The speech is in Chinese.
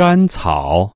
甘草。